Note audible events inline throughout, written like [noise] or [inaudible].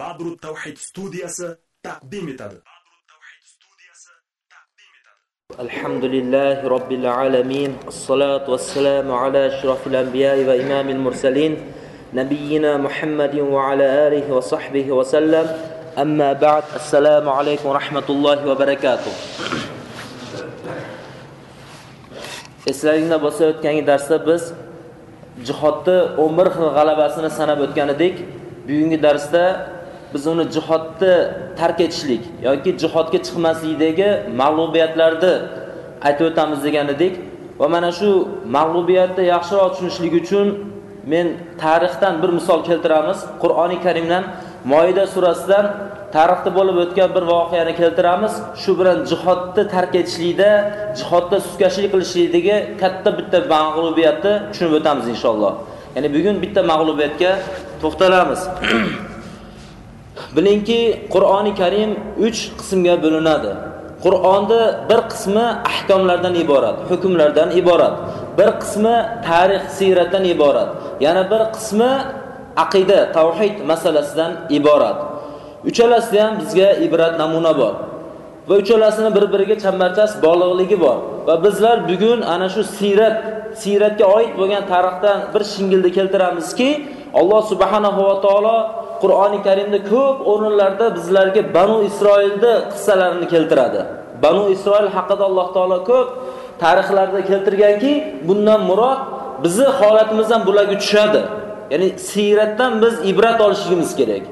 Badrut Tawhid studiyasi taqdim etadi. الحمد لله رب العالمين الصلاة والسلام على أشرف الأنبياء وإمام المرسلين نبينا محمد وعلى آله وصحبه وسلم أما بعد السلام عليكم ورحمة الله وبركاته eslaringda bo'lsa o'tgangi darsda biz jihodni 11 xil g'alabasini sanab o'tgan edik. Bugungi biz uni jihodni tark etishlik yoki jihodga chiqmaslikdagi mag'lubiyatlarni aytib o'tamiz degan edik va mana shu mag'lubiyatni yaxshiroq tushunishlik uchun men tarixdan bir misol keltiramiz. Qur'oni karimdan moida surasidan tarixda bo'lib o'tgan bir voqeani keltiramiz. Shu bilan jihodni tark etishlikda jihodda suskashlik qilishlikdagi katta bitta mag'lubiyatni tushunib o'tamiz inshaalloh. Ya'ni bugun bitta mag'lubiyatga to'xtalamiz. [clears throat] bilingki qur'oni karim uch qismga bo'linadi. Qur'onni bir qismi ahkomlardan iborat hukmlardan iborat. Bir qismi tarix siyratdan iborat. Yana bir qismi aqida tavhid masalasidan iborat. Uchalasida ham bizga ibrat namuna bor. Va uchalasini bir biriga chambarchas bog'liqligi bor. Va bizlar bugun ana shu siyrat siyratga oid bo'lgan tarixdan bir shingilni keltiramizki alloh subhanahu va taolo qur'oni karimda ko'p o'rinlarda bizlarga banu isroilni qissalarini keltiradi. Banu isroil haqida alloh taolo ko'p tarixlarda keltirganki bundan murod bizni holatimizdan bularga tushadi. Ya'ni siyratdan biz ibrat olishligimiz kerak.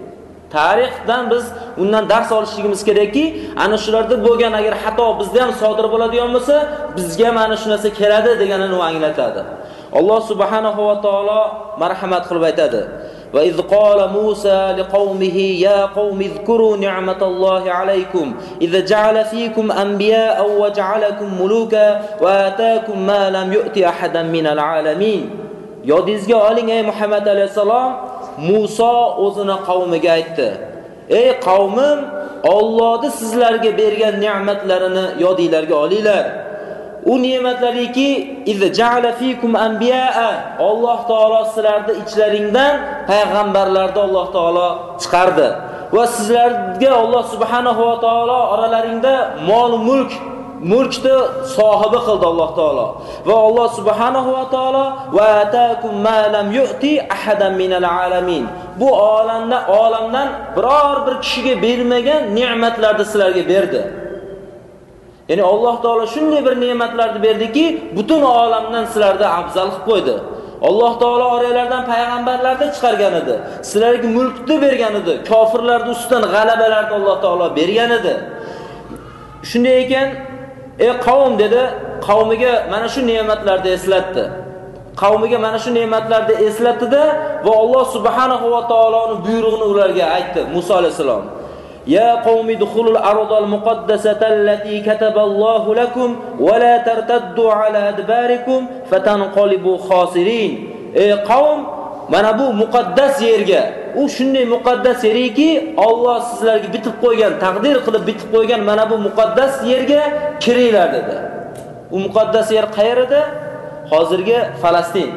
Tarixdan biz undan dars olishligimiz kerakki ana shularda bo'lgan agar xato bizda ham sodir bo'ladigan bo'lsa bizga ham ana shu narsa keladi deganini u anglatadi. Alloh subhanahu va taolo marhamat qilib aytadi. وإذ قال موسى لقومه يا قوم اذكروا نعمة الله عليكم إذا جعل فيكم أنبياء وجعلكم ملوكا وآتاكم ما لم يؤت أحدا من العالمين yodingizga oling ey muhammad alayhissalom muso o'zini qavmiga aytdi ey qavmim ollohni sizlarga bergan ne'matlarini yodinglarga olinglar U ne'matlariki Alloh taolo sizlarni ichlaringdan payg'ambarlarni Alloh taolo chiqardi. Va sizlarga Alloh subhanahu va taolo oralaringda mol mulk mulkni sohibi qildi Alloh taolo. Va Alloh subhanahu va taolo va atakum ma lam yu'ti ahadan minal alamin bu olamda olamdan biror bir kishiga bermagan ne'matlarni sizlarga berdi. Ya'ni Alloh taolo shunday bir ne'matlarni berdiki, butun olamdan sizlarga afzal qilib qo'ydi. Alloh taolo oranglardan payg'ambarlarni chiqargan edi. Sizlarga mulkni bergan edi. Kofirlarning ustidan g'alabalarni Alloh taolo bergan edi. Shunday ekan, ey qavm dedi, qavmiga mana shu ne'matlarni eslatdi. Qavmiga mana shu ne'matlarni eslatdi va Alloh subhanahu va taoloning buyrug'ini ularga aytdi Musa alayhisalom. يا قوم ادخلوا الأرض المقدسة التي كتب الله لكم ولا ترتدوا على أدباركم فتنقلبوا خاسرين ey qavm mana bu muqaddas yerga u shunday muqaddas yeriki Alloh sizlarga bitib qo'ygan taqdir qilib bitib qo'ygan mana bu muqaddas yerga kiringlar dedi u muqaddas yer qayerda hozirgi Falastin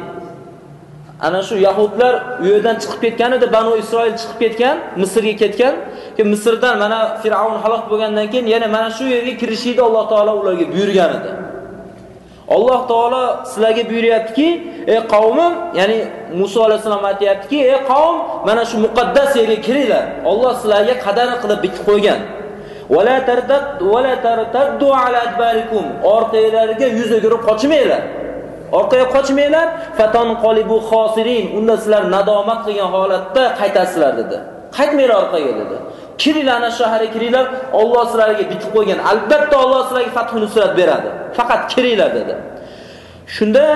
Ana shu yahudlar u yerdan chiqib ketgan edi banu isroil chiqib ketgan misrga ketgan. Ki misrdan mana fir'avn halok bo'lgandan keyin yana mana shu yerga kirishlikni alloh taolo ularga buyurgan edi. Alloh taolo sizlarga buyuryaptiki ey qavmim ya'ni muso alayhissalom aytyaptiki ey qavm mana shu muqaddas yerga kiringlar. Olloh sizlarga qadar qilib bitib qo'ygan. Orqanglarga yuz o'girib qochmanglar. Orqaga qochmanglar. Fatanqolibu xosirin unda sizlar nadomat qilgan holatda qaytasizlar dedi. Qaytmanglar orqaga dedi. Kiringlar ana shaharga kiringlar Alloh sizlarga bitib qo'ygan. Albatta Alloh sizlarga fathu nusrat beradi. Faqat kiringlar dedi. Shunda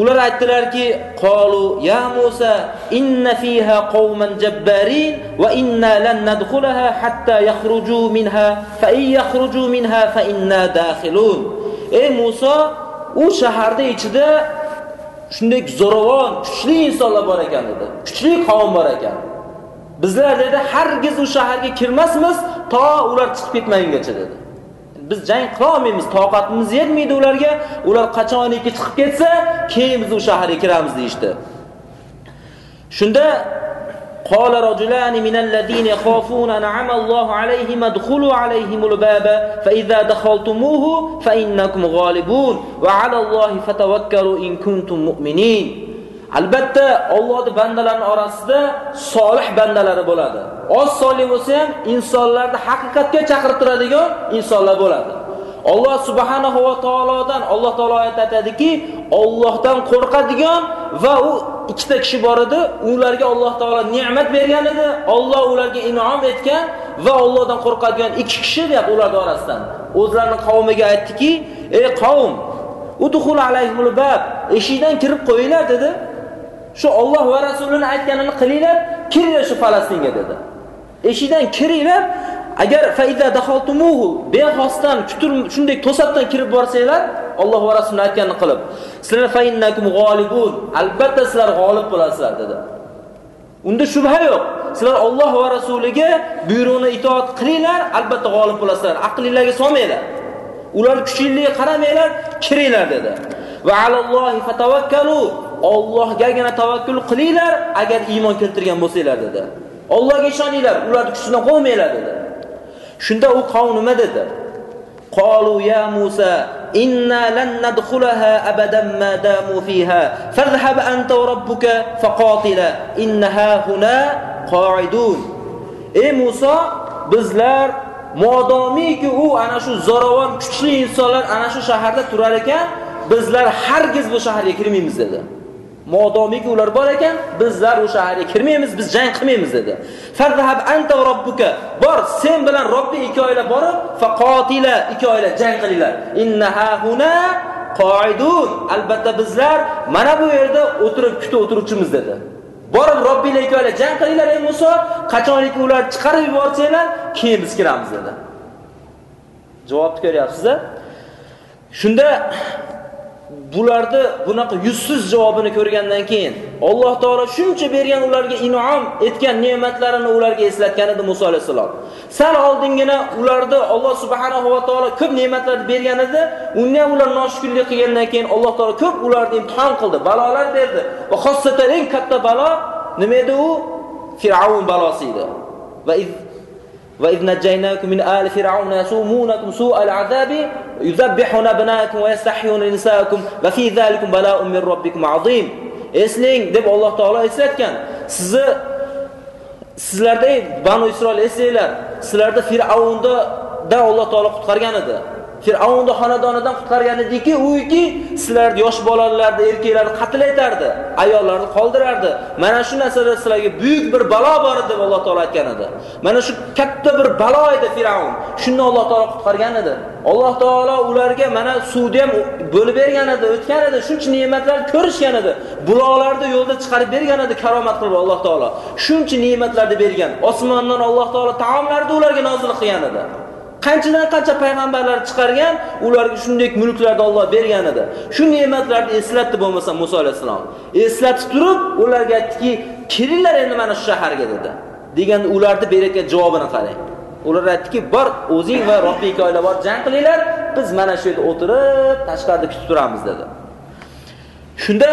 ular aytdilarki qolu ya Musa inna fiha qauman jabbarin va inna lan nadkhulaha hatta yakhruju minha fa in yakhruju minha fa inna dakhilun. Ey Musa u shaharda ichida shunday zo'ravon kuchli insonlar bor ekan dedi. Kuchli qavm bor ekan. Bizlar dedi hargiz u shaharga kirmasmiz to ular chiqib ketmagungacha dedi. Biz jang qila olmaymiz toqatimiz yetmaydi ularga. Ular qachoniki chiqib ketsa keyin biz u shaharga kiramiz deyishdi. Shunda قال رجلان من الذين يخافون نعم الله عليهم ادخلوا عليهم الباب فإذا دخلتموه فإنكم غالبون وعلى الله فتوكلوا إن كنتم مؤمنين Albatta Allohning bandalarining orasida solih bandalari bo'ladi. Oz solih bo'lsa ham insonlarni haqiqatga chaqirib turadigan insonlar bo'ladi. Alloh subhanahu va taolodan Alloh taolo oyat aytadiki, Allohdan qo'rqadigan va u ikkita kishi bor edi, ularga Alloh taolo ne'mat bergan edi, Alloh ularga in'om etgan va Allohdan qo'rqadigan ikki kishi deb ular orasidan o'zlarining qavmiga aytdiki, "Ey qavm, udkhul alayhimul bab, eshikdan kirib qo'yinglar" dedi. Shu Alloh va rasulining aytganini qilinglar, kiringlar shu Falastinga dedi. Eshikdan kiringlar, agar faida daholtumuhu bexosdan kutur shunday to'satdan kirib borsanglar Alloh va rasulining aytganini qilib sizlar fainnakum g'olibun albatta sizlar g'olib bo'lasizlar dedi. Unda shubha yo'q. Sizlar Alloh va rasuliga buyruqni itoat qilinglar albatta g'olib bo'lasizlar. Aqlinglarga solmanglar. Ular kuchligiga qaramanglar kiringlar dedi. Va alallohi fatavakkalu Allohgagina tavakkul qilinglar agar iymon keltirgan bo'lsanglar dedi. Allohga ishoninglar ularni kuchidan qo'ymanglar dedi. Shunda u qavm nima dedi? Qalu ya Musa inna lan nadkhulaha abadan ma damu fiha fadhhab anta wa rabbuka faqatila innaha huna qa'idun. Ey Musa bizlar modomiki u ana shu zo'ravon kuchli insonlar ana shu shaharda turar ekan bizlar hargiz bu shaharga kirmaymiz dedi. Modomiki ular bor ekan, bizlar o'sha shaharga kirmaymiz, biz jang qilmaymiz dedi. Fazhab anta va robbuka. Bor, sen bilan Robbi ikki oila borib, faqotila ikki oila jang qilinglar. Innaha huna qoidun. Albatta bizlar mana bu yerda o'tirib kutib o'tiruvchimiz dedi. Borib Robbilar ikki oila jang qilinglar ey Musa, qachoniki ular chiqarib yuborsanglar, keyin biz kiramiz dedi. Javobni ko'ryapsiz-a? Shunda bularni bunaqa yuzsiz javobini ko'rgandan keyin Alloh taolo shuncha bergan ularga in'om etgan ne'matlarini ularga eslatgan edi Musa alayhisalom. Sal oldingina ularni Alloh subhanahu va taolo ko'p ne'matlar bergan edi. undan ham ular noshukrlik qilgandan keyin Alloh taolo ko'p ularni imtihon qildi, balolar berdi. Va xossatan eng katta balo nima edi u? Fir'avn balosi edi. Va وإذ نجيناكم من آل فرعون يسومونكم سوء العذاب يذبحون أبناءكم ويستحيون نساءكم وفي ذلك بلاء من ربكم عظيم eslang deb Alloh taolo eslatgan. Sizni sizlarda Banu Isroil eslanglar. Sizlarda Fir'avnda da Alloh taolo qutqargan edi. Fir'avnni xonadonidan qutqargan ediki, uki sizlarni yosh bolalarni, erkaklarni qatl etardi, ayollarni qoldirardi. Mana shu narsada sizlarga buyuk bir balo bor edi deb Alloh taolo aytgan edi. Mana shu katta bir balo edi Fir'avn. Shunda Alloh taolo qutqargan edi. Alloh taolo ularga mana suvni ham bo'lib bergan edi, o'tgan edi, shuncha ne'matlar ko'rishgan edi. Buloqlarni yo'lda chiqarib bergan edi karomat qilib Alloh taolo. Shuncha ne'matlarni bergan. Osmondan Alloh taolo taomlarni ularga nozil qilgan edi. Qanchadan qancha payg'ambarlar chiqargan, ularga shunday mulklarni Alloh bergan edi. Shu ne'matlarni eslatdi bo'lmasa Musa alayhisalom. Eslatib turib, ularga aytdiki, "Kiringlar endi mana shu shaharga" dedi. Deganda ularni berayotgan javobini qarang. Ular aytdiki, "Bor, o'zing va Robbing oila bor, jang qilinglar, biz mana shu yerda o'tirib, tashqarida kutib turamiz" dedi. Shunda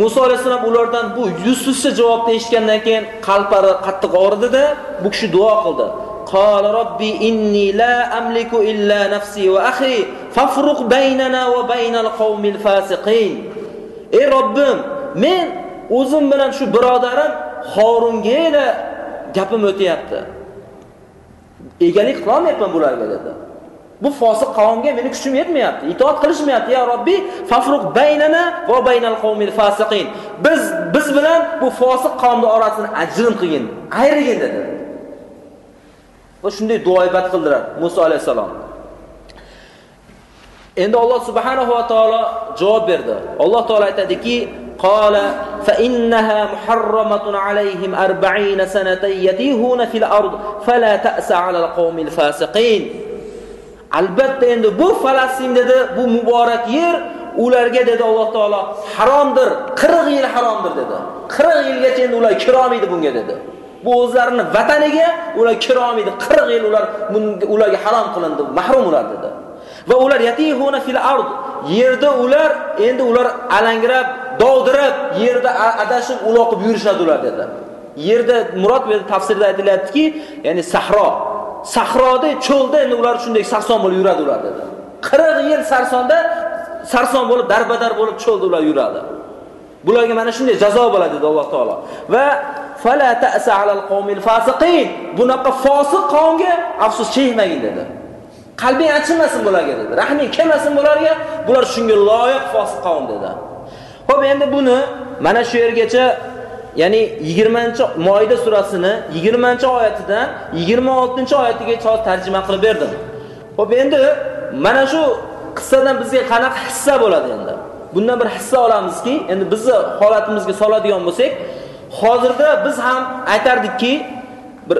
Musa alayhisalom ulardan bu yuzsizcha javobni eshitgandan keyin qalblari qattiq og'ridi-da, bu kishi duo qildi. قال ربي إني لا أملك إلا نفسي وأخي فافرق بيننا وبين القوم الفاسقين ey robbim men o'zim bilan shu birodarim Horungga gapim o'tyapti egalik qilolmayapman bularga dedi bu fosiq qavmga meni kuchim yetmayapti itoat qilishmayapti ya robbi fafruq baynana va baynal qavmil fasiqin biz biz bilan bu fosiq qavmning orasini ajrim qilgin ayrigin dedi Va shunday duoibat qildilar Musa alayhisalom. Endi Alloh subhanahu va taolo javob berdi. Alloh taolo aytadiki: "Qala fa innaha muharramatun alayhim 40 sanatan yatihuna fil ard fala ta'sa 'ala al-qawmil fasiqin." Albatta endi bu Falastin dedi, bu muborak yer ularga dedi Alloh taolo haromdir, 40 yil haromdir dedi. 40 yilgacha endi ular kirolmaydi bunga dedi. Bu o'zlarini vataniga ular kira olmaydi. 40 yil ular ularga harom qilindi, mahrum ular dedi. Va ular yatihuna fil ard. Yerda ular endi ular alangrab, dovdirab, yerda adashib uloqib yurishadi ular dedi. Yerda murod bu tafsirda aytilyaptiki, ya'ni sahro. Sahroda, cho'lda endi ular shunday sarson bo'lib yuradi ular dedi. 40 yil sarsonda sarson bo'lib, darbadar bo'lib cho'lda ular yuradi. Bularga mana shunday jazo bo'ladi dedi Alloh taolo. Va fala ta'sa alal qawmil fasiqin. Bunaqa fosiq qavmga afsus chekmagin dedi. Qalbing achinmasin bularga dedi. Rahming kelmasin bularga. Bular shunga loyiq fosiq qavm dedi. Xo'p, endi buni mana shu yergacha ya'ni 20 moyda surasini 20-oyatidan 26-oyatigacha tarjima qilib berdim. Xo'p, endi mana shu qissadan bizga qanaqa hissa bo'ladi endi? Bundan bir hissa olamizki, endi bizni holatimizga soladigan bo'lsak, hozirda biz ham aytardikki, bir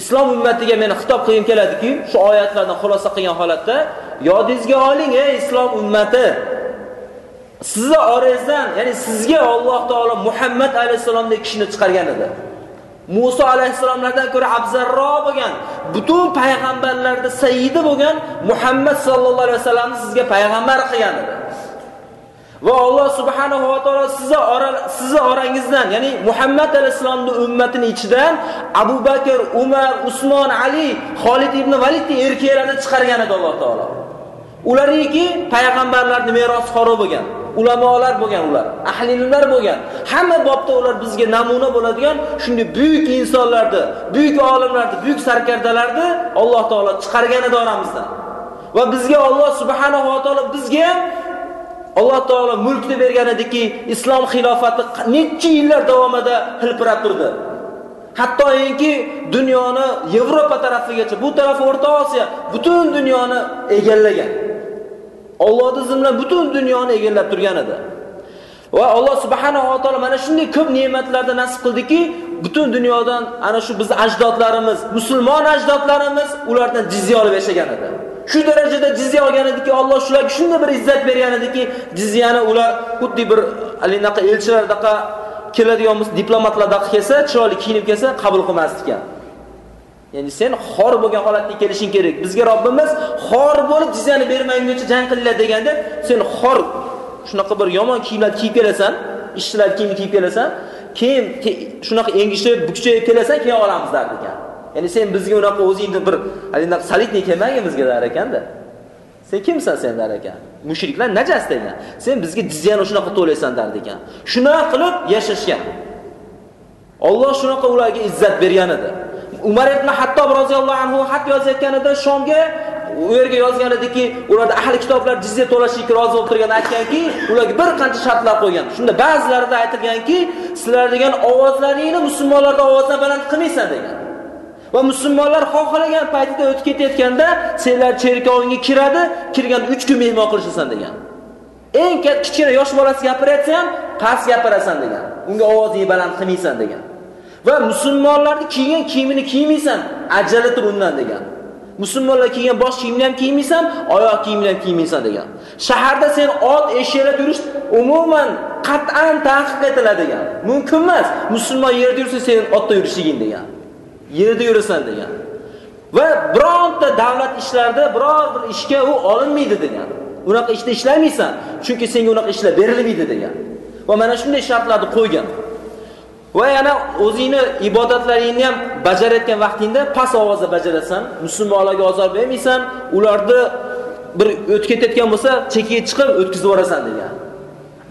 islom ummatiga meni xitob qilgim keladiki, shu oyatlardan xulosa qilgan holatda yodingizga oling, ey islom ummati. Sizni orangizdan, ya'ni sizga Alloh taolo Muhammad alayhisalomdek kishini chiqargan edi. Musa alayhisalomlardan ko'ra afzalroq bo'lgan, butun payg'ambarlarda sayyidi bo'lgan Muhammad sallallohu alayhi vasallamni sizga payg'ambar qilgan edi. Va Alloh subhanahu va taolo sizni ora sizni orangizdan, ya'ni Muhammad alayhisolamning ummatining ichidan Abu Bakr, Umar, Usmon, Ali, Xolid ibn Validni erkaklarni chiqargan edi Alloh taolo. Ularniki payg'ambarlarning merosxori bo'lgan, ulamolar bo'lgan ular, ahli ilmlar bo'lgan. Hamma bobda ular bizga namuna bo'ladigan shunday buyuk insonlarni, buyuk olimlarni, buyuk sarkardalarni Alloh taolo chiqargan edi oramizdan. Va bizga Alloh subhanahu va taolo bizga ham Alloh taolo mulkni bergan ediki, islom xilofati necha yillar davomida hilpirab turdi. Hattoyki dunyoni Yevropa tarafigacha, bu taraf O'rta Osiyo, butun dunyoni egallagan. Allohning zimdan butun dunyoni egallab turgan edi. Va Alloh subhanahu va taolo mana shunday ko'p ne'matlarni nasib qildiki, butun dunyodan ana shu biz ajdodlarimiz, musulmon ajdodlarimiz ulardan jizya olib yashagan edi. Shu darajada jizya olgan ediki, Alloh shularga shunday bir izzat bergan ediki, jizyani ular xuddi bir alinaqa elchilardaqa keladigan bo'lsa, diplomatlardaqa kelsa, chiroyli kiyinib kelsa, qabul qilmasdi ekan. Ya'ni sen xor bo'lgan holatda kelishing kerak. Bizga Robbimiz xor bo'lib jizyani bermaguncha jang qilinglar deganda, sen xor shunaqa bir yomon kiyimlar kiyib kelasan, ishchilar kiyim kiyib kelasan, keyin shunaqa engishib, bukchayib kelasan, keyin olamiz der ekan. Ya'ni sen bizga unaqa o'zingni bir halinaqa solidniy kelmagin bizga dar ekanda. Sen kimsan sen dar ekan? Mushriklar najas degan. Sen bizga jizyani shunaqa to'laysan dar ekan. Shunaqa qilib yashashgan. Alloh shunaqa ularga izzat bergan edi. Umar ibn Hattob roziyallohu anhu xat yozayotganida Shomga u yerga yozgan ediki, ularda ahli kitoblar jizya to'lashga rozi bo'lib turgan aytganki, ularga bir qancha shartlar qo'ygan. Shunda ba'zilarida aytilganki, sizlar degan ovozlaringni musulmonlarga ovozdan baland qilmaysan degan. Va musulmonlar xohlagan paytida o'tib ketayotganda senlar cherkovingga kiradi, kirganda 3 kun mehmon qilishasan degan. Eng katta kichkina yosh bolasi gapirayotsa ham past gapirasan degan. Unga ovozingni baland qilmaysan degan. Va musulmonlarni kiygan kiyimini kiymaysan, ajala tur undan degan. Musulmonlar kiygan bosh kiyimni ham kiymaysan, oyoq kiyimini ham kiymaysan degan. Shaharda sen ot, eshaklar yurish umuman qat'an taqiq etiladi degan. Mumkin emas. Musulmon yerda yursa sen otda yurishliging degan. Yerda yurasan degan. Va bironta davlat ishlarida biror bir ishga u olinmaydi degan. Unaqa ishda ishlamaysan, chunki senga unaqa ishlar berilmaydi degan. Va mana shunday shartlarni qo'ygan. Va yana o'zingni ibodatlaringni ham bajarayotgan vaqtingda past ovozda bajarasan, musulmonlarga ozor bermaysan, ularni bir o'tib ketayotgan bo'lsa, chekiga chiqib o'tkazib yuborasan degan.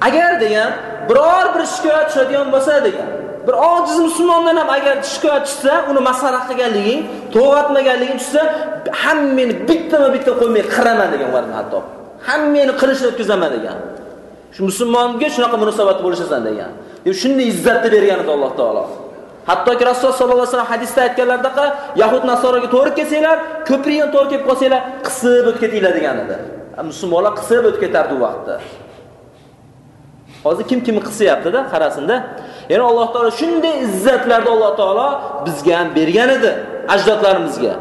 Agar degan biror bir shikoyat tushadigan bo'lsa degan, bir ojiz musulmondan ham agar shikoyat tushsa, uni maslahat qilganliging, to'g'atmaganliging tushsa, hammani bittama bitta qo'ymay qiraman degan ularni hatto. Hammani qilishni o'tkazaman degan. Shu musulmonga shunaqa munosabat bo'lishasan degan. Deb shunday izzatni bergan edi Alloh taolo. Hattoki Rasululloh sollallohu alayhi vasallam hadisda aytganlaridaqa Yahud Nasoroga to'g'ri kelsanglar, ko'prikdan to'g'ri kelib qolsanglar, qisib o'tib ketinglar degan edi. Musulmonlar qisib o'tib ketardi u vaqtda. Hozir kim kimni qisyaptida qarasinda. Ya'ni Alloh taolo shunday izzatlarni Alloh taolo bizga ham bergan edi, ajdodlarimizga.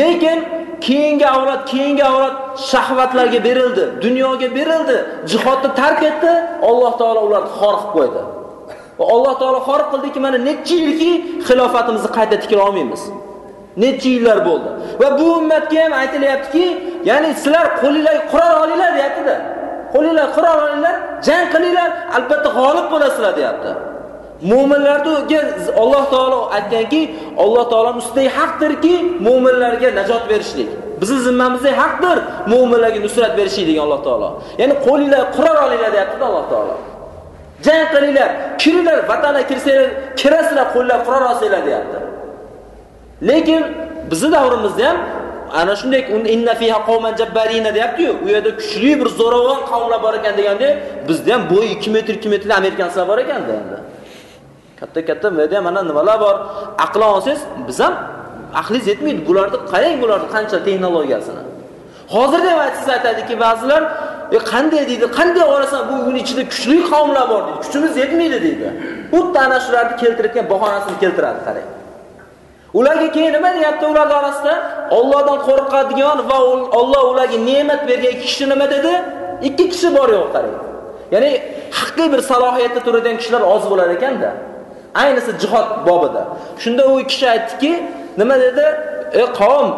Lekin keyingi avlod, keyingi avlod shahvatlarga berildi, dunyoga berildi, jihodni tark etdi, Alloh taolo ularni xor qilib qo'ydi. Va Alloh taolo xor qildiki, mana necha yilki xilofatimizni qayta tikira olmaymiz. Necha yillar bo'ldi. Va bu ummatga ham aytilyaptiki, ya'ni sizlar qo'lingizga qurol olinglar, deyapti-da. Qo'linglar qurol olinglar, jang qilinglar, albatta g'olib bo'lasizlar, deyapti. Mu'minlarga Alloh taolo aytganki, Alloh taoloning ustidagi haqdirki, mu'minlarga najot berishlik. Bizning zimmamizda haqdir mu'minlarga nusrat berishlik degan Alloh taolo. Ya'ni qo'linglar qurol olinglar deyapti Alloh taolo. Jang qilinglar, kiringlar, vatanga kirsanglar, kirasizlar, qo'llar qurol olsanglar deyapti. Lekin bizning davrimizda ham ana shunday inna fiha qawman jabbarina deyapti-yu, u yerda kuchli bir zo'ravon qavmlar bor ekan deganda, bizda ham bo'yi 2 metr 2 metrli amerikanlar bor ekan endi. Katta-katta bu yerda mana nimalar bor? Aqlan olsangiz, biz ham aqlingiz yetmaydi. Bularni qarang, bularni qancha texnologiyasini. Hozirda ham siz aytadiki, ba'zilar e qanday deydi, qanday orasan bu uning ichida kuchli qavmlar bor deydi. Kuchimiz yetmaydi deydi. Xuddi ana shularni keltirayotgan bahonasini keltiradi, qarang. Ularga keyin nima deyapti ularni orasida? Allohdan qo'rqadigan va Alloh ularga ne'mat bergan ikki kishi nima dedi? Ikki kishi bor yo'q qarang. Ya'ni haqiqiy bir salohiyatda turadigan kishilar oz bo'lar ekanda. Aynisi jihod bobida. Shunda u kishi aytdiki, nima dedi? Ey qavm,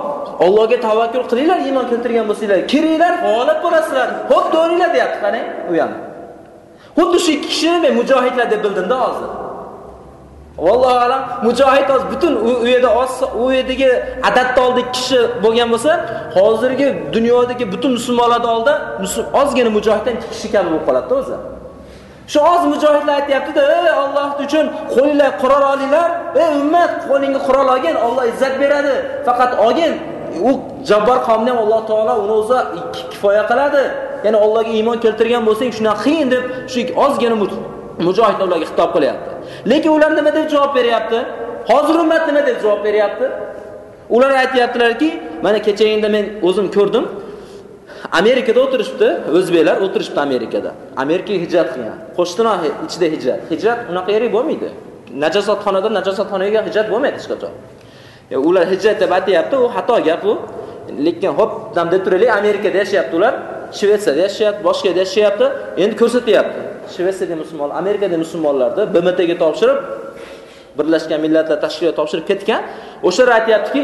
Allohga tavakkul qilinglar, iymon keltirgan bo'lsanglar, kiringlar, faoliyat bo'lasizlar. Xo'p, to'ringlar deyapti, qarang, u ham. Xuddi shu ikki kishini men mujohidlar deb bildim-da hozir. Vallohu alam mujohid hozir butun u yerda u yerdagi adatda oldik kishi bo'lgan bo'lsa, hozirgi dunyodagi butun musulmonlar oldida ozgina mujohiddan ikki kishi kabi bo'lib qoladi o'zi. Shu oz mujohidlar aytyaptida ey Alloh uchun qo'linglar qurol olinglar, ey ummat qo'lingga qurol olgin, Alloh izzat beradi. Faqat olgin. U jabbar qavmni ham Alloh taolo uni o'zi kifoya qiladi. Ya'ni Allohga iymon keltirgan bo'lsang, shuna qiyin deb shu ozgina mujohidlar ularga xitob qilyapti. Lekin ular nima deb javob beryapti? Hozir ummat nima deb javob beryapti? Ular aytyaptilarki mana kechagina men o'zim ko'rdim. Amerikada o'tirishibdi, o'zbeklar o'tirishibdi Amerikada. Amerikaga hijrat qilgan. Qo'shtino ichida hijrat. Hijrat unaqa yerga bo'lmaydi. Najosatxonadan najosatxonaga hijrat bo'lmaydi hech qachon. Ular hijrat deb aytayapti, u xato gap u. Lekin hop, dam deb turaylik, Amerikada yashayapti ular, Shvetsiyada yashayapti, boshqa yerda yashayapti. Endi ko'rsatyapti. Shvetsiyada musulmon, Amerikada musulmonlarni BMTga topshirib, Birlashgan Millatlar Tashkiloti topshirib ketgan. O'shalar aytayaptiki,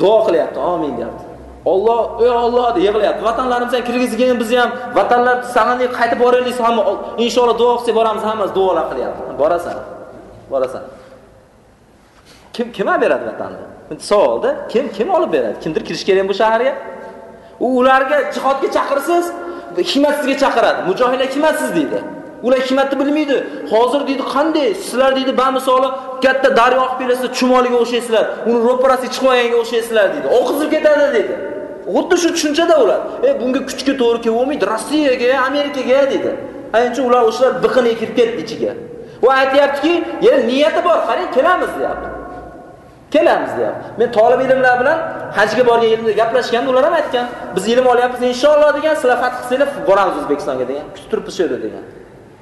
duo qilyapti, amin deyapti. Alloh, ey Alloh deb yig'layapti. Vatanlarimizga kirgizgan bizni ham vatanlar sanani qaytib boraylik, hamma inshaalloh duo qilsak boramiz, hammasi duolar qilyapti. Borasan. Borasan. Kim kim beradi vatanni? Savolda, kim kim olib beradi? Kimdir kirish kerak bu shaharga? U ularga jihodga chaqirsiz, hikmatsizga chaqiradi. Mujohidlar kimasiz deydi. Ular hikmatni bilmaydi. Hozir deydi, qanday sizlar deydi, ba misoli katta daryo oqib kelsa, chumoliga o'xshaysizlar, uni ro'parasiga chiqib o'xshaysizlar deydi. Oqizib ketadi deydi. Xuddi shu tushunchada ular. E bunga kuchga to'g'ri kelmaydi. Rossiyaga, Amerikaga dedi. ancha ular o'shalar biqiniga kirib ketdi ichiga. Va aytayaptiki, ya niyati bor, qarang, kelamiz" deyapti. Kelamiz deyapti. Men tolib ilmlar bilan hajga borgan yilimda gaplashganda ular ham aytgan, "Biz ilm olyapmiz inshaalloh" degan, "Sizlar fath qilsanglar boramiz O'zbekistonga" degan. Kutib turibmiz shu yerda degan.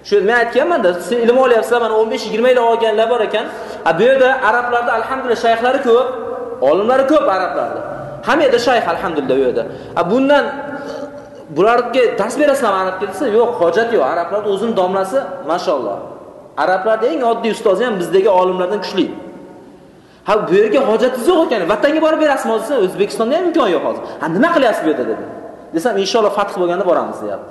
Shu men aytganmanda siz ilm olyapsizlar, mana 15-20 yil olganlar bor ekan. A bu yerda arablarda alhamdulillah shayxlari ko'p, olimlari ko'p arablarda. Hamma yerda shayx alhamdulillah u yerda. A bundan bularga dars berasizlarmi arab desa, yo'q, hojat yo'q. Arablar o'zining domlasi, mashalloh. arablarni eng oddiy ustozi ham bizdagi olimlardan kuchli. Ha, bu yerga hojatingiz yo'q ekan. Vatanga borib berasizmi desa, O'zbekistonda ham imkon yo'q hozir. Ha, nima qilyapsiz bu yerda dedi. Desam, inshaalloh fath bo'lganda boramiz, deyapti.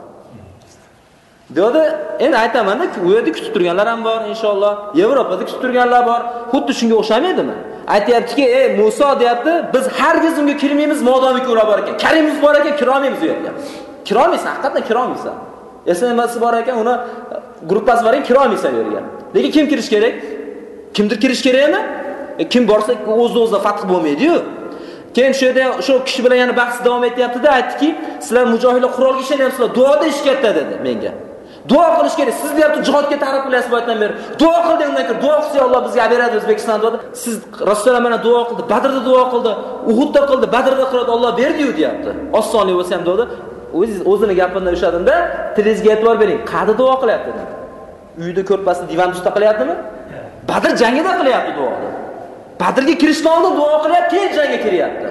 Deydi, endi aytaman-da, u yerda kutib turganlar ham bor, inshaalloh. Yevropada kutib turganlar bor. Xuddi shunga o'xshamaydimi? Aytayaptiki, "Ey Musa" deyapti, "Biz hargiz unga kirmaymiz, modomiki ular bor ekan. Karimiz bor ekan, kirolmaymiz u yerga." kira olmaysan haqiqatdan kira olmaysan SMS bor ekan, uni e, gruppasi bor ekan, kirolmaysan u yerga. Lekin kim kirish kerak? Kimdir kirish kerakmi? E, kim borsa o'z-o'zidan fath bo'lmaydi-yu. Keyin shu yerda shu kishi bilan yana bahs davom etyapti-da, aytdiki, "Sizlar mujohidlar qurolga ishlayapsizlar, duoda ish katta" dedi menga. Duo qilish kerak. Siz deyapti jihodga targ'ib qilyapsiz boydan beri. Duo qildi undan keyin duo qilsa Alloh bizga beradi O'zbekistonda dedi. Siz Rasululloh mana duo qildi, Badrda duo qildi, Uhudda qildi, Badrda qildi, Alloh berdi-yu deyapti. Osonlik bo'lsa ham dedi. O'zingiz o'zini gapini ushladimda, tilingizga e'tibor bering. Qadi duo qilyapti dedi. Uyida ko'rpasini divan ustida qilyaptimi? Badr jangida qilyapti duoni. Badrga kirishdan oldin duo qilyapti, keyin jangga kiryapti.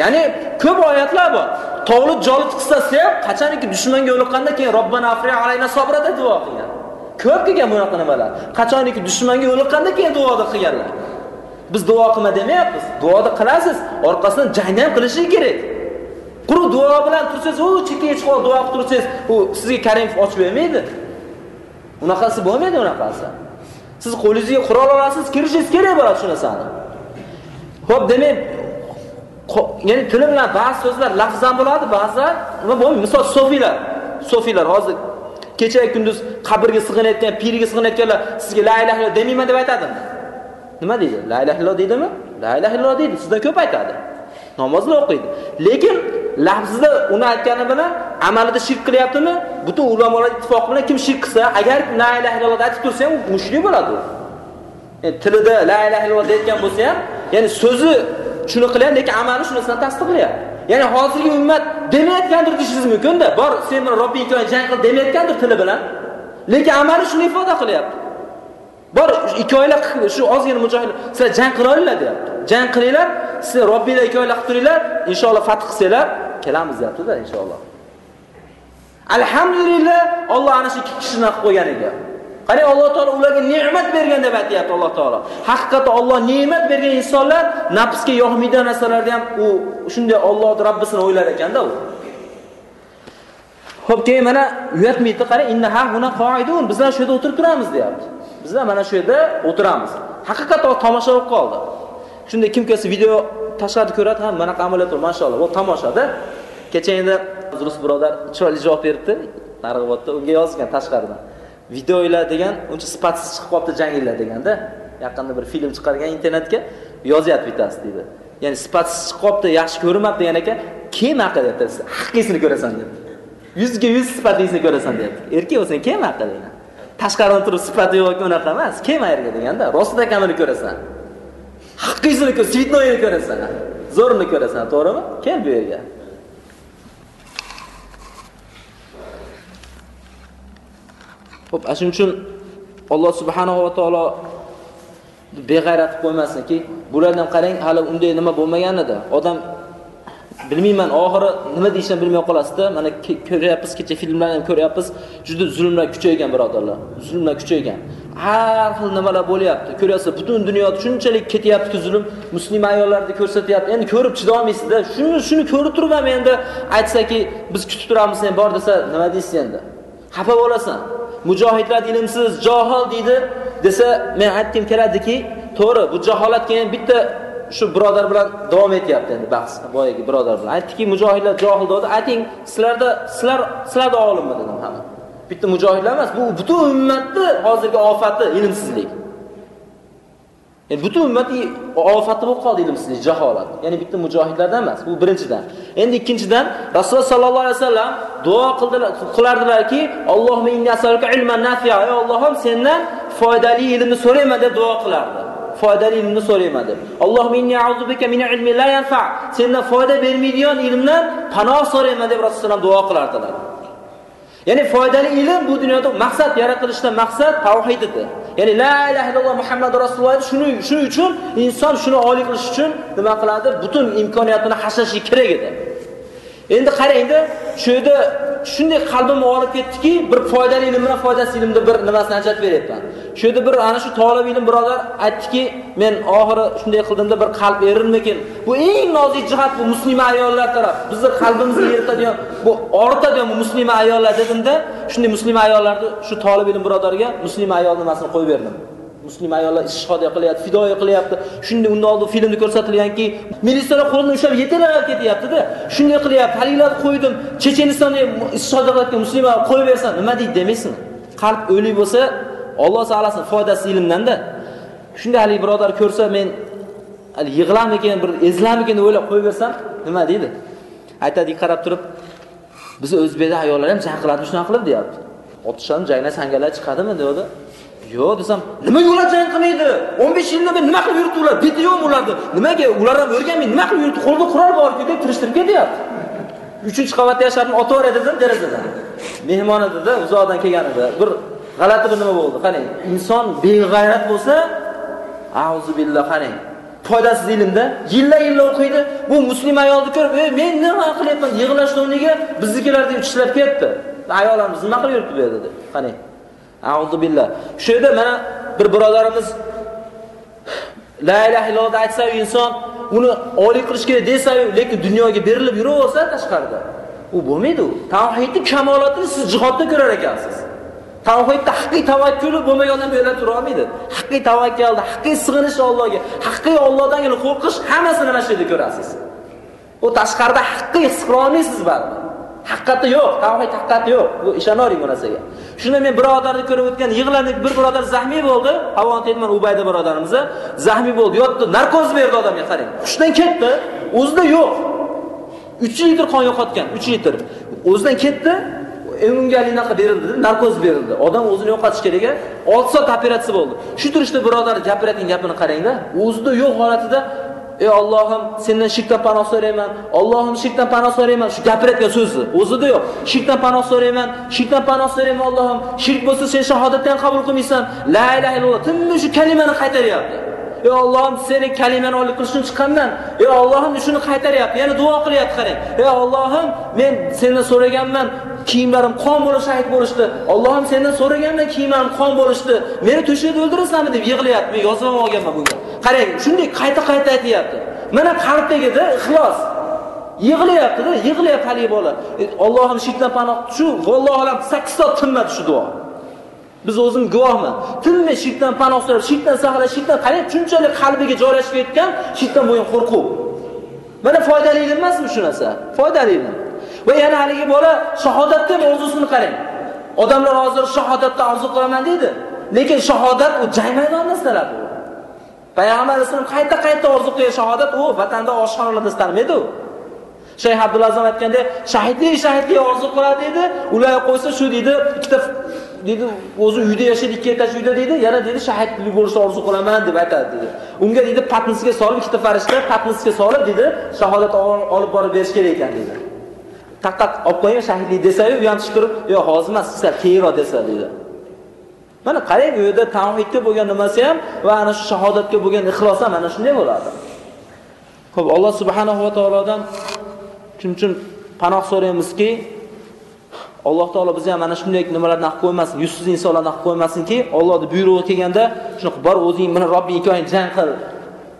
Ya'ni ko'p oyatlar bor. Tog'li jolit qissasi ham qachoniki dushmanga yo'liqqanda keyin Robbana afri alayna sabra deb duo qilgan. Ko'p kelgan bunaqa nimalar. Qachoniki dushmanga yo'liqqanda keyin duoda qilganlar. Biz duo qilma demayapmiz. Duoda qilasiz, orqasidan jangni ham qilish kerak. Quru duo bilan tursangiz, u chekkaga chiqib duo qilib tursangiz, u sizga Karimov ochib bermaydi. Unaqasi bo'lmaydi unaqasi. Siz qo'lingizga qurol olasiz, kirishingiz kerak bo'ladi shu narsani. Xo'p, demak, ya'ni tili bilan ba'zi so'zlar lafzan bo'ladi, ba'zan nima bo'lmaydi. Misol sofiylar, sofiylar hozir kecha kunduz qabrga sig'inayotgan, pirga sig'inayotganlar sizga la ilaha illalloh demayman deb aytadimi? Nima deydi? La ilaha illalloh deydimi? La ilaha illalloh deydi, sizdan ko'p aytadi. namozni o'qiydi. Lekin lafzida uni aytgani bilan amalida shirk qilyaptimi? Butun ulamolar ittifoqi bilan kim shirk qilsa, agar la ilaha illalloh aytib tursa ham mushrik bo'ladi u. Yani tilida la ilaha illalloh deyotgan bo'lsa ham, ya'ni so'zi shuni qilyapti, lekin amali shunisidan tasdiqlayapti. Ya'ni hozirgi ummat demayotgandir deyishingiz mumkin-da. Bor, sen bilan Robbingga jang qil demayotgandir tili bilan. Lekin amali shuni ifoda qilyapti. Bor, ikkovinglar shu ozgina mujohidlar sizlar jang qila olinglar deyapti. Jang qilinglar, siz Robbinglar ikkovinglar qilib turinglar, inshaalloh fath qilsanglar, kelamiz deyaptida inshaalloh. Alhamdulillah, Alloh ana shu ikki kishini qilib qo'yganiga. Qani Alloh taolo ularga ne'mat bergan deb aytayapti Alloh taolo. Haqiqatda Alloh ne'mat bergan insonlar nafsga yo'qmaydigan narsalarni ham u shunday Alloh Rabbisini o'ylar ekanda u. Xo'p, keyin mana uyatmaydi, qara innaha huna qoidun. Bizlar shu yerda o'tirib turamiz deyapti. Bizlar mana shu yerda o'tiramiz. Haqiqatda tomosha bo'lib qoldi. Shunda kim kelsa video tashqarida ko'radi, ha, mana amaliyot mashalloh. maşallah. Bu tomoshada. Kecha endi Zulus birodar chiroyli javob berdi. targ'ibotda unga yozgan tashqaridan. Videolar degan uncha sifatsiz chiqib qolibdi janginglar deganda yaqinda bir film chiqargan internetga yozyapti bittasi deydi. Ya'ni sifatsiz chiqib qolibdi yaxshi ko'rinmabdi degan ekan. Kim haqida deyapti haqiqiysini ko'rasan deyapti yuzga yuz sifatingizni ko'rasan deyapti erkak bo'lsang kim haqida degan tashqaridan turib sifati yo'q unaqa emas. Kelma yerga deganda rostida kamini ko'rasan. Haqiqiysini ko'r svetnoyini ko'rasan. Zo'rini ko'rasan to'g'rimi? Kel bu yerga? Xo'p, shuning uchun Alloh subhanahu va taolo beg'ayrat qilib qo'ymasinki, bulardan qarang, hali unday nima bo'lmagan edi. Odam bilmayman, oxiri nima deyishini bilmay qolasizda. Mana ko'ryapmiz, kecha filmlarni ham ko'ryapmiz, juda zulmlar kuchaygan birodarlar. Zulmlar kuchaygan. Har xil nimalar bo'lyapti. Ko'ryapsiz, butun dunyoda shunchalik ketyapti zulm, musulmon ayollarni ko'rsatyapti. Endi ko'rib chidolmaysizda. Shuni shuni ko'rib turib ham endi aytsaki, biz kutib turamiz, sen bor desa, nima deysiz endi? Xafa bo'lasan. Mujohidlar ilmsiz, johil deydi desa, men aytdim keladiki, to'g'ri, bu jaholat keyin bitta shu birodar bilan davom etyapti endi bahs, boyagi birodar bilan. Aytdiki, mujohidlar johil dedi. Ayting, sizlarda sizlar sizlarda olimmi dedim hamma. Bitta mujohidlar emas, bu butun ummatni hozirgi ofati ilmsizlik. Yani butun ummat ofati bo'lib qoldi ilmsizlik, jaholat. Ya'ni bitta mujohidlardan emas, bu birinchidan. Endi ikkinchidan Rasululloh sallallohu alayhi vasallam duo qildilar, qilardilarki, Allohumma inni as'aluka ilman nafi'a. Ey Allohim, sendan foydali ilmni so'rayman deb duo qilardi. Foydali ilmni so'rayman deb. Allohumma inni a'udubika min ilmin la yanfa'. Sendan foyda bermaydigan ilmdan panoh so'rayman deb Rasululloh duo qilardilar. Ya'ni foydali ilm bu dunyoda maqsad yaratilishdan maqsad tavhid edi. Ya'ni la ilaha illalloh Muhammadur Rasululloh shuni shuning uchun inson shuni oliy qilish uchun nima qiladi? Butun imkoniyatini hashlashi kerak edi. Endi qarangda, shu yerda shunday qalbim og'rib ketdiki, bir foydali ilm bilan foydasiz bir nimasini ajratib beryapman. Shu yerda bir ana shu talab ilm birodar aytdiki, men oxiri shunday qildimda bir qalb erirmikin? Bu eng nozik jihat bu musulmon ayollar taraf. Bizni qalbimizni eritadigan, bu og'ritadigan bu musulmon ayollar dedimda, shunday musulmon ayollarni shu talab ilm birodarga musulmon ayol nimasini qo'yib berdim. Muslim ayollar istishhoda qilyapti, fidoya qilyapti. Shunday undan oldin filmda ko'rsatilganki, militsiyalar qo'lini ushlab yetalab ketyapti-da. Shunday qilyapti. Halilarni qo'ydim. Chechenistonda istishhoda qilayotgan musulmonlar qo'yib bersan, nima deydi demaysan. Qalb o'lik bo'lsa, Alloh saqlasin foydasi ilmdan-da. Shunday hali birodar ko'rsa, men hali yig'lamikin, bir ezlamikin deb o'ylab qo'yib bersam, nima deydi? Aytadi, qarab turib, biz o'zbekda ayollar ham jang qiladi, shunaqa qilib deyapti. Otishan janglar sangalar chiqadimi deyapti Yo'q desam, nimaga ular jang qilmaydi? 15 yildan beri nima qilib yuribdi ular? Beti yo'qmi ularni? Nimaga ular ham o'rganmay nima qilib yuribdi? qo'lida qurol bor deb tirishtirib ketyapti. 3-qavatda yashardim, otaver dedim derazadan. Mehmon edi-da, uzoqdan kelgan edi. Bir g'alati bir nima bo'ldi. Qani, inson beg'ayrat bo'lsa, a'uzu billah qani. Foydasiz ilmda yillar-yillar o'qiydi. Bu musulmon ayolni ko'rib, "Ey, men nima qilyapman? yig'lashni o'rniga biznikilar deb tishlab ketdi." Ayollarimiz nima qilib yuribdi bu yerda dedi. Qani, A'udhu billah. Shu yerda mana bir birodarimiz la ilaha illallohni aytsa inson uni oliy qilish kerak desa lekin dunyoga berilib yuraversa tashqarida. U bo'lmaydi u. Tavhidning kamolatini siz jihodda ko'rar ekansiz. Tavhidda haqiqiy tavakkuli bo'lmagan odam bu tura olmaydi. Haqiqiy tavakkalda, haqiqiy sig'inish Allohga, haqiqiy Allohdan qo'rqish hammasini mana shu yerda ko'rasiz. U tashqarida haqiqiy his qila olmaysiz baribir. Haqiqati yo'q, tavhid haqiqati yo'q. Bu ishonavering bu narsaga. Shunda men birodarni ko'rib o'tgan yig'lanib bir birodar zahmiy bo'ldi. Havon Tedman Ubayda birodarimiz zahmiy bo'ldi. Yotdi, narkoz berdi odamga qarang. Hushdan ketdi, o'zida yo'q. 3 litr qon yo'qotgan, 3 litr. O'zidan ketdi, e, unga anaqa berildi, narkoz berildi. Odam o'zini yo'qotish kerak a 6 soat operatsiya bo'ldi. Shu turishda birodar gapirayotgan gapini qarangda, o'zida yo'q holatida ey Allohim sendan shirkdan panoh so'rayman Allohim shirkdan panoh so'rayman shu gapirayotgan so'zi o'zida yo'q shirkdan panoh so'rayman shirkdan panoh so'rayman Allohim shirk bo'lsa sen shahodatni ham qabul qilmaysan. La ilaha illalloh. Tinmi shu kalimani qaytaryapti. Ey Allohim seni kalimani olib qilishni chiqqandan ey Allohim shuni qaytaryapti. Yana duo qilyapti qarang. Ey Allohim men sendan so'raganman. Kiyimlarim qon bo'lib shahid bo'lishdi Allohim sendan so'raganman kiyimlarim qon bo'lishdi meni to'shakda o'ldirasanmi deb yig'layapti men yozib olganman bunga qarang shunday qayta qayta aytyapti mana qalbdagida ixlos yig'layaptida yig'layapti haligi bola e, Allohim shirkdan panoh shu vallohu alam 8 soat tinmadi shu duo Biz o'zim guvohman. Tinmay shirkdan panoh so'rab, shirkdan saqlash, shirkdan qarang, shunchalik qalbiga joylashib ketgan shirkdan bo'lgan qo'rquv. Mana foydali emasmi shu narsa? Foydali. Va yana haligi bola deb orzusini qarang. Odamlar hozir shahodatni orzu qilaman deydi. Lekin shahodat u jang maydonida bu. Payg'ambar alayhisalom qayta-qayta orzu qilgan shahodat u vatanda oshxonalarda istalmaydi u. Shayx Abdulazim aytganda, shahidlik shahidlik orzu qiladi dedi. Ular qo'ysa shu dedi, ikkita dedi o'zi uyda yashaydi ikki etaj uyda dedi yana dedi shahidlik bo'lishni orzu qilaman deb aytadi dedi unga dedi patnisga solib ikkita farishta patnisga solib dedi shahodat olib borib berish kerak ekan dedi taqqat olib qo'ying shahidlik desayu u ham turib yo'q hozir emas sizlar keyinroq desa dedi mana qarang u yerda tavhidga bo'lgan nimasi ham va ana shu shahodatga bo'lgan ixlos ham mana shunday bo'ladi ho'p alloh subhanahu va taolodan shuning uchun panoh so'raymizki Alloh taolo bizni ham mana shunday nimalardan haq qo'ymasin, yuzsiz insonlardan qilib qo'ymasinki, Allohning buyrug'i kelganda shunaqa bor o'zing mana Robbing ikkoving jang qil.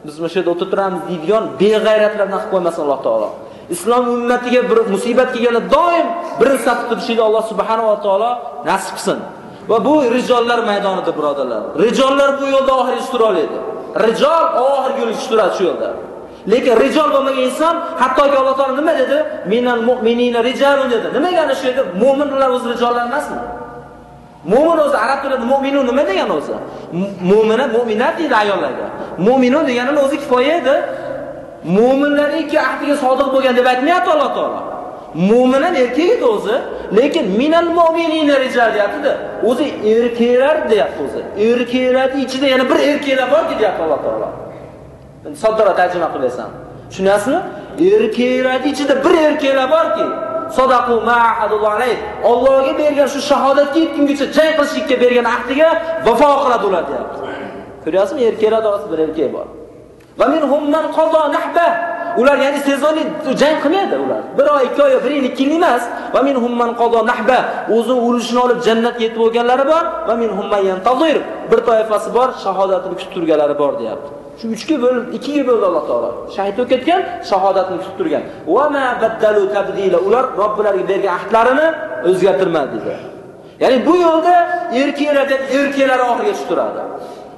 Biz mana shu yerda o'tirib turamiz deydigan beg'ayratlardan qilib qo'ymasin Alloh taolo. Islom ummatiga bir musibat kelganda doim bir saf turishni Alloh subhanahu va taolo nasib qilsin. Va bu rijollar maydonida birodarlar. Rijollar bu yo'lda oxirgi tura edi. Rijol oxirgi yo'lgacha turadi shu yo'lda. Lekin rijol bo'lmagan inson, hattoki Alloh taolo nima dedi? Minal mu'minina rijalun dedi. Nimaga ana shu yerda mu'minlar o'z rijollar emasmi? Mu'min o'zi arab tilida mu'minu nima degani o'zi? Mu'mina mu'minat deydi ayollarga. Mu'minu deganini o'zi kifoya edi. Mu'minlarniki ahdiga sodiq bo'lgan deb aytmayapti Alloh taolo. Mu'min ham erkak edi o'zi, lekin minal mu'minina rijal deyapti-da. O'zi erkaklar deyapti o'zi. Erkaklarning ichida yana bir erkaklar bor deyapti Alloh taolo. Soddara tarjima qilasan. Tushunasizmi? Erkaklarning ichida bir erkaklar borki, sadaqu ma'ahadulloh alayh. Allohga bergan shu shahodatga yetgungacha jang qilishlikka bergan ahdiga vafo qiladi ular deyapti. Ko'ryapsizmi? Erkaklar orasida bir erkak bor. Va minhum man qada nahba. Ular ya'ni sezonli jang qilmaydi ular. Bir oy, ikki oy, bir yil, ikki yil emas. Va minhum man qada nahba. O'zini urushini olib jannatga yetib bo'lganlari bor. Va minhum man yantazir. Bir toifasi bor, shahodatni kutib turganlari bor deyapti. Shu uchga bo'lib, ikkiga bo'ldi Alloh taolo. Shahid bo'lib ketgan, shahodatni kutib turgan. Va ma baddalu tabdila. Ular Robbilariga bergan ahdlarini o'zgartirmadi dedi. Ya'ni bu yo'lda erkaklar deb erkaklar oxiriga turadi.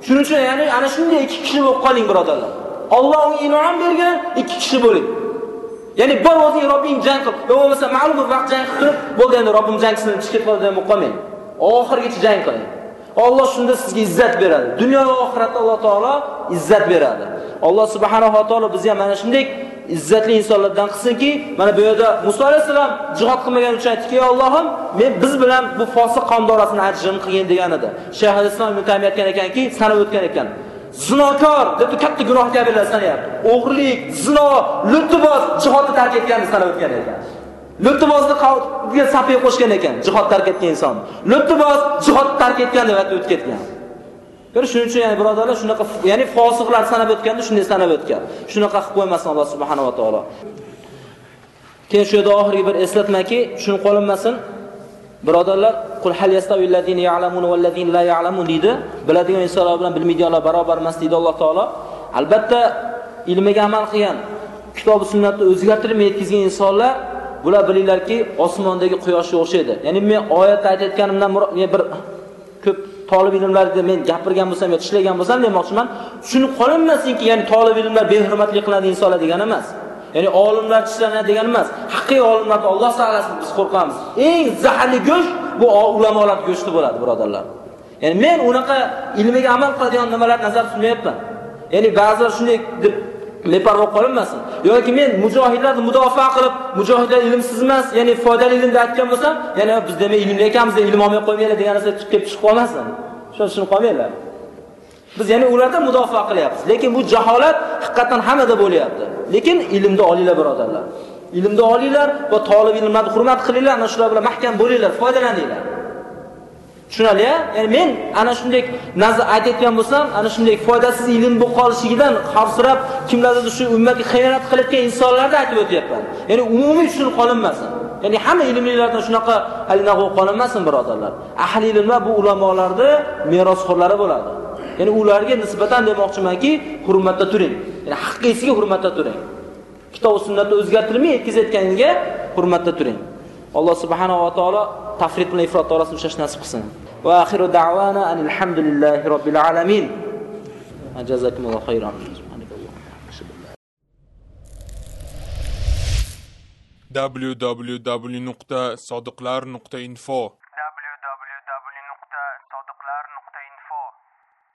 Shuning uchun ya'ni ana shunday ikki kishi bo'lib qoling birodarlar. Alloh unga in'om bergan ikki kishi bo'ling. Ya'ni bir o'zing Robbing jang qil. Bo'lmasa ma'lum bir vaqt jang qilib, bo'lganda endi Robbim jangsini chiqib qoladigan deb Oxirgacha jang qiling. Alloh shunda sizga izzat beradi. Dunyo va oxiratda Alloh taolo izzat beradi. Alloh subhanahu va taolo bizni ham mana shunday izzatli insonlardan qilsinki, mana bu yerda Musa alayhisalom jihad qilmagan uchun aytdiki, Allohim, men biz bilan bu fosiq qavm dorasini ajrim qilgin degan edi. Shayx al-Islom ibn aytgan ekanki, sanab o'tgan ekan. Zinokor deb katta gunoh kabilar sanayapti. O'g'irlik, zino, lutboz jihodni tark etganini sanab o'tgan ekan. Lutbozni qavmga safiy qo'shgan ekan, jihod tark etgan inson. Lutboz jihod tark etgan deb aytib ketgan. Ko'rish shuning uchun ya'ni birodarlar shunaqa ya'ni fosiqlar sanab o'tganda shunday sanab o'tgan. Shunaqa qilib qo'ymasin Alloh subhanahu va taolo. Keyin shu yerda oxirgi bir eslatmaki, tushunib qolinmasin. Birodarlar, qul hal yastawillazina ya'lamun vallazina la ya'lamun deydi. Biladigan insonlar bilan bilmaydiganlar barobar emas deydi Alloh taolo. Albatta ilmiga amal qilgan, kitob sunnatni o'zgartirib yetkazgan insonlar bular bilinglarki, osmondagi quyoshga o'xshaydi. Ya'ni men oyatda aytayotganimdan bir ko'p tolib ilmlarda men gapirgan bo'lsam yoki ishlagan bo'lsam demoqchiman, shuni qolinmasinki, ya'ni tolib ilmlar behurmatlik qiladi insonlar degani emas. Ya'ni olimlar tishlanadi degani emas. Haqiqiy olimlarni Alloh taolasi biz qo'rqamiz. Eng zaharli go'sht bu ulamolar go'shti bo'ladi, birodarlar. Ya'ni men unaqa ilmiga amal qiladigan nimalar nazar tutmayapman. Ya'ni ba'zilar shunday deb beparvo qolinmasin. Yoki men mujohidlarni mudofa qilib, mujohidlar ilmsiz emas, ya'ni foydali ilmda aytgan bo'lsam, ya'ni biz demak ilmli ekanmiz, ilm olmay qo'ymaylar degan narsa chiqib chiqib qolmasin. Shuni tushunib qolmanglar. Biz ya'ni ulardan mudofa qilyapmiz. Lekin bu jaholat haqiqatan hammada bo'lyapti. Lekin ilmda olinglar birodarlar. Ilmni olinglar va talab ilmlarni hurmat qilinglar, ana shular bilan mahkam bo'linglar, foydalaninglar. Tushunali ya? Ya'ni men ana shunday nazar aytayotgan bo'lsam, ana shunday foydasiz ilm bo'lib qolishidan xavfsirab, kimlardir shu ummatga xiyonat qilayotgan insonlarni aytib o'tyapman. Ya'ni umumiy tushunib qolinmasin. Ya'ni hamma ilmlilardan shunaqa alinago qolinmasin birodarlar. Ahli ilmlar bu ulamolarni merosxo'rlari bo'ladi. Ya'ni ularga nisbatan demoqchimanki, hurmatda turing. Ya'ni haqqiysiga hurmatda turing. Kitob va sunnatni o'zgartirmay yetkazayotganingizga hurmatda turing. Alloh subhanahu va taolo tafrid bilan ifrot orasida ushlash nasib qilsin. Va axiru da'wana alhamdulillahi robbil alamin. Jazakumullohu xayron www.sodiqlar.info